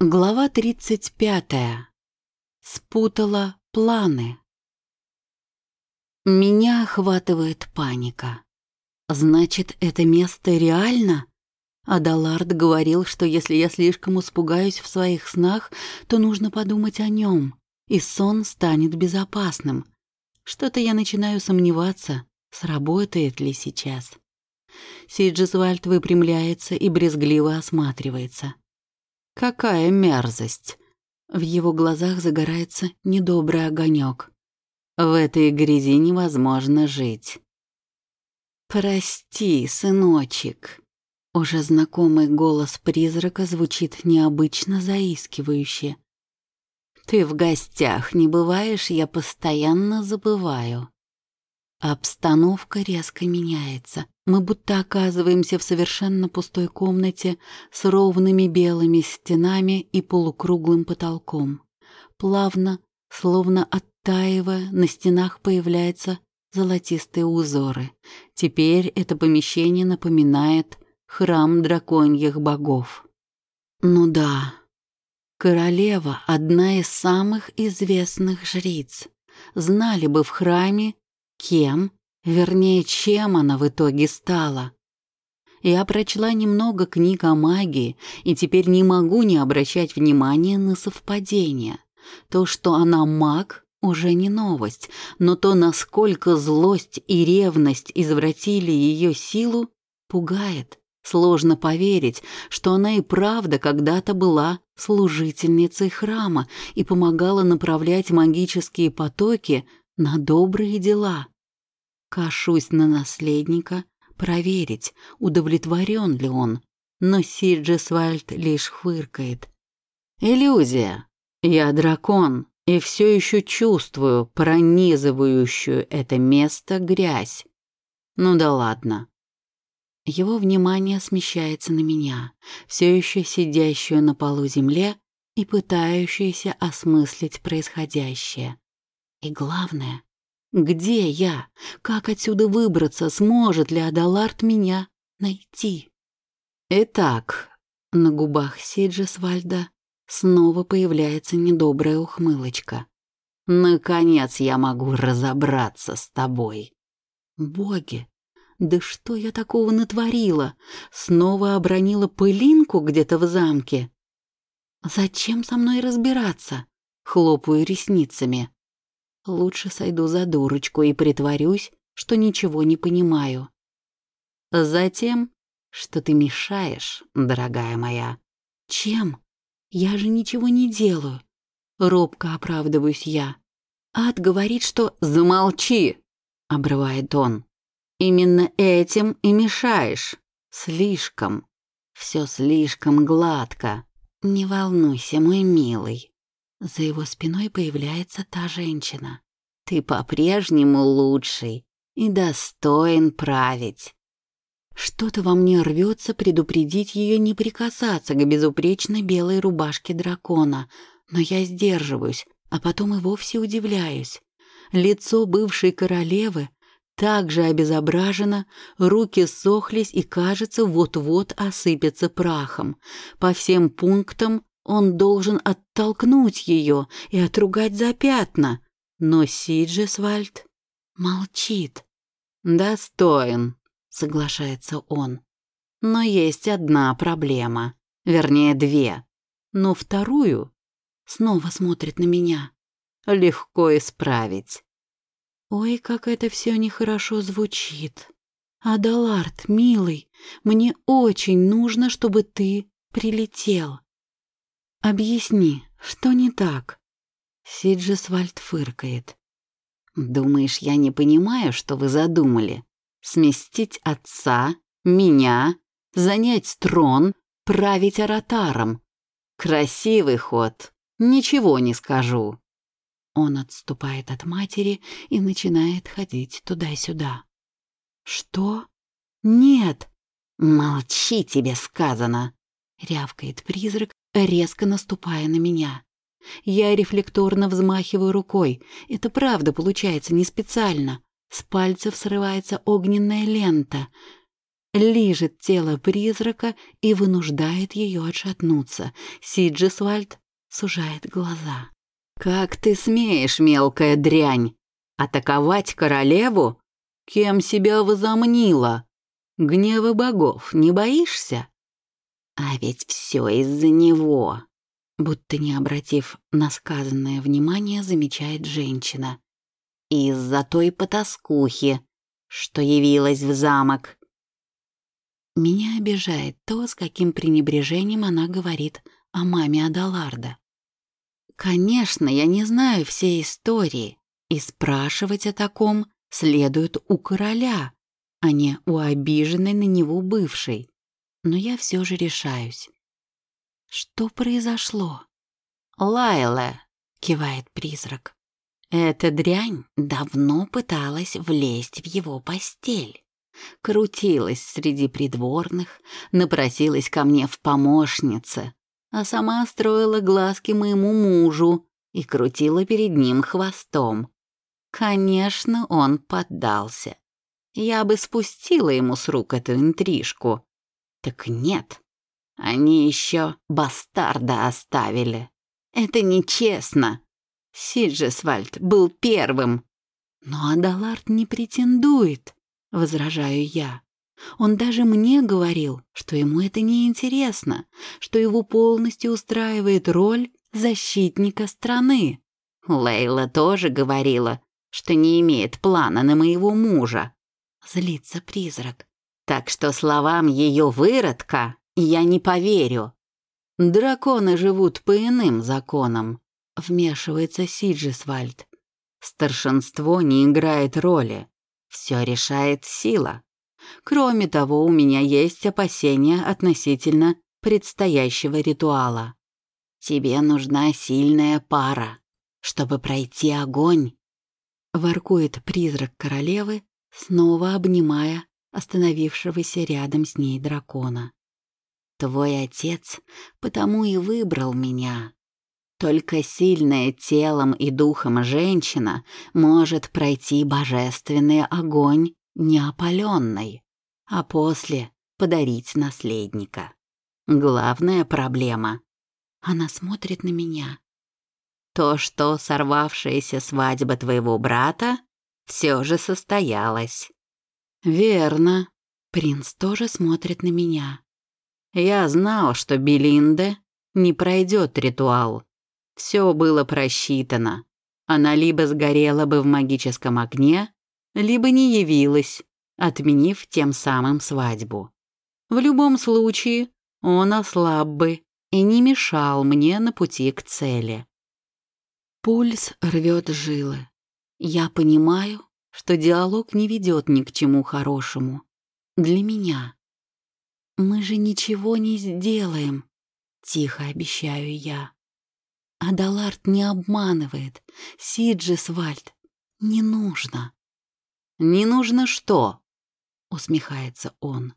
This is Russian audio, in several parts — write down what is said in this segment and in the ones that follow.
Глава 35. Спутала планы. Меня охватывает паника. Значит, это место реально? Адалард говорил, что если я слишком испугаюсь в своих снах, то нужно подумать о нем, и сон станет безопасным. Что-то я начинаю сомневаться, сработает ли сейчас. Сиджисвальд выпрямляется и брезгливо осматривается. Какая мерзость! В его глазах загорается недобрый огонек. В этой грязи невозможно жить. «Прости, сыночек». Уже знакомый голос призрака звучит необычно заискивающе. «Ты в гостях не бываешь, я постоянно забываю». Обстановка резко меняется. Мы будто оказываемся в совершенно пустой комнате с ровными белыми стенами и полукруглым потолком. Плавно, словно оттаивая, на стенах появляются золотистые узоры. Теперь это помещение напоминает храм драконьих богов. Ну да, королева — одна из самых известных жриц. Знали бы в храме, Кем, вернее, чем она в итоге стала? Я прочла немного книг о магии, и теперь не могу не обращать внимания на совпадения. То, что она маг, уже не новость, но то, насколько злость и ревность извратили ее силу, пугает. Сложно поверить, что она и правда когда-то была служительницей храма и помогала направлять магические потоки на добрые дела. Кашусь на наследника, проверить, удовлетворен ли он, но Сиджесвальд лишь хвыркает. «Иллюзия. Я дракон, и все еще чувствую пронизывающую это место грязь. Ну да ладно». Его внимание смещается на меня, все еще сидящую на полу земле и пытающуюся осмыслить происходящее. И главное, где я? Как отсюда выбраться? Сможет ли Адалард меня найти? Итак, на губах Сиджесвальда снова появляется недобрая ухмылочка. Наконец я могу разобраться с тобой. Боги, да что я такого натворила? Снова обронила пылинку где-то в замке? Зачем со мной разбираться? Хлопаю ресницами. Лучше сойду за дурочку и притворюсь, что ничего не понимаю. Затем, что ты мешаешь, дорогая моя. Чем? Я же ничего не делаю. Робко оправдываюсь я. Ад говорит, что «замолчи», — обрывает он. Именно этим и мешаешь. Слишком. Все слишком гладко. Не волнуйся, мой милый. За его спиной появляется та женщина. «Ты по-прежнему лучший и достоин править». Что-то во мне рвется предупредить ее не прикасаться к безупречной белой рубашке дракона, но я сдерживаюсь, а потом и вовсе удивляюсь. Лицо бывшей королевы также обезображено, руки сохлись и, кажется, вот-вот осыпятся прахом. По всем пунктам он должен оттолкнуть ее и отругать за пятна. Но Сиджесвальд молчит. «Достоин», — соглашается он. «Но есть одна проблема. Вернее, две. Но вторую...» Снова смотрит на меня. «Легко исправить». Ой, как это все нехорошо звучит. Адалард, милый, мне очень нужно, чтобы ты прилетел. «Объясни, что не так?» Сиджесвальд фыркает. «Думаешь, я не понимаю, что вы задумали? Сместить отца, меня, занять трон, править аратаром? Красивый ход, ничего не скажу». Он отступает от матери и начинает ходить туда-сюда. «Что? Нет!» «Молчи, тебе сказано!» — рявкает призрак резко наступая на меня. Я рефлекторно взмахиваю рукой. Это правда получается не специально. С пальцев срывается огненная лента. лижет тело призрака и вынуждает ее отшатнуться. Сиджисвальд сужает глаза. «Как ты смеешь, мелкая дрянь, атаковать королеву? Кем себя возомнила? Гнева богов не боишься?» «А ведь все из-за него», будто не обратив на сказанное внимание, замечает женщина. «Из-за той потаскухи, что явилась в замок. Меня обижает то, с каким пренебрежением она говорит о маме Адаларда. Конечно, я не знаю всей истории, и спрашивать о таком следует у короля, а не у обиженной на него бывшей. Но я все же решаюсь. Что произошло? «Лайла», — кивает призрак. Эта дрянь давно пыталась влезть в его постель крутилась среди придворных, напросилась ко мне в помощнице, а сама строила глазки моему мужу и крутила перед ним хвостом. Конечно, он поддался. Я бы спустила ему с рук эту интрижку. Так нет, они еще бастарда оставили. Это нечестно. Сиджесвальд был первым. Но Адалард не претендует. — возражаю я. Он даже мне говорил, что ему это не интересно, что его полностью устраивает роль защитника страны. Лейла тоже говорила, что не имеет плана на моего мужа. Злится призрак. Так что словам ее выродка я не поверю. Драконы живут по иным законам, вмешивается Сиджисвальд. Старшинство не играет роли. Все решает сила. Кроме того, у меня есть опасения относительно предстоящего ритуала. Тебе нужна сильная пара, чтобы пройти огонь. Воркует призрак королевы, снова обнимая остановившегося рядом с ней дракона. Твой отец потому и выбрал меня. Только сильная телом и духом женщина может пройти божественный огонь неопаленной, а после подарить наследника. Главная проблема. Она смотрит на меня. То, что сорвавшаяся свадьба твоего брата все же состоялась. Верно. Принц тоже смотрит на меня. Я знал, что Белинде не пройдет ритуал. Все было просчитано. Она либо сгорела бы в магическом огне, либо не явилась, отменив тем самым свадьбу. В любом случае, он ослаб бы и не мешал мне на пути к цели. Пульс рвет жилы. Я понимаю, что диалог не ведет ни к чему хорошему. Для меня. Мы же ничего не сделаем, тихо обещаю я. Адалард не обманывает. Сиджисвальд, не нужно. «Не нужно что?» — усмехается он.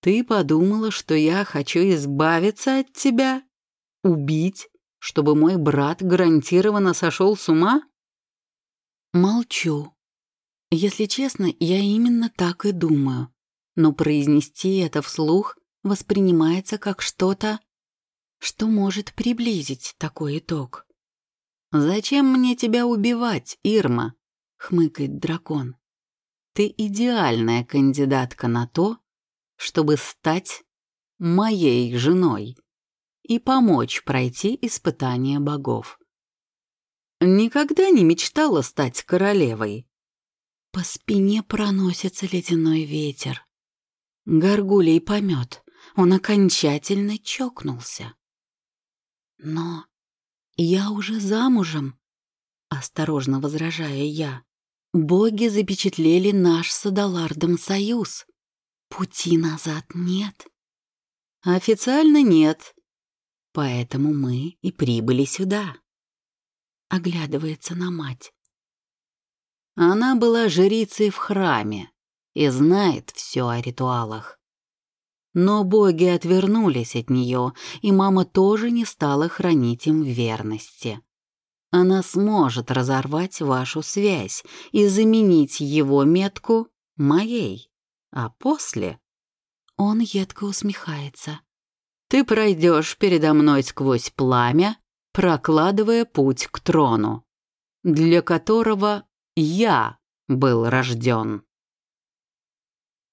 «Ты подумала, что я хочу избавиться от тебя? Убить, чтобы мой брат гарантированно сошел с ума?» Молчу. Если честно, я именно так и думаю. Но произнести это вслух воспринимается как что-то что может приблизить такой итог. «Зачем мне тебя убивать, Ирма?» — хмыкает дракон. «Ты идеальная кандидатка на то, чтобы стать моей женой и помочь пройти испытание богов. Никогда не мечтала стать королевой. По спине проносится ледяной ветер. Горгулей помет, он окончательно чокнулся. «Но я уже замужем», — осторожно возражая я. «Боги запечатлели наш с Адалардом союз. Пути назад нет». «Официально нет. Поэтому мы и прибыли сюда». Оглядывается на мать. Она была жрицей в храме и знает все о ритуалах. Но боги отвернулись от нее, и мама тоже не стала хранить им верности. Она сможет разорвать вашу связь и заменить его метку моей, а после Он едко усмехается. «Ты пройдешь передо мной сквозь пламя, прокладывая путь к трону, для которого я был рожден».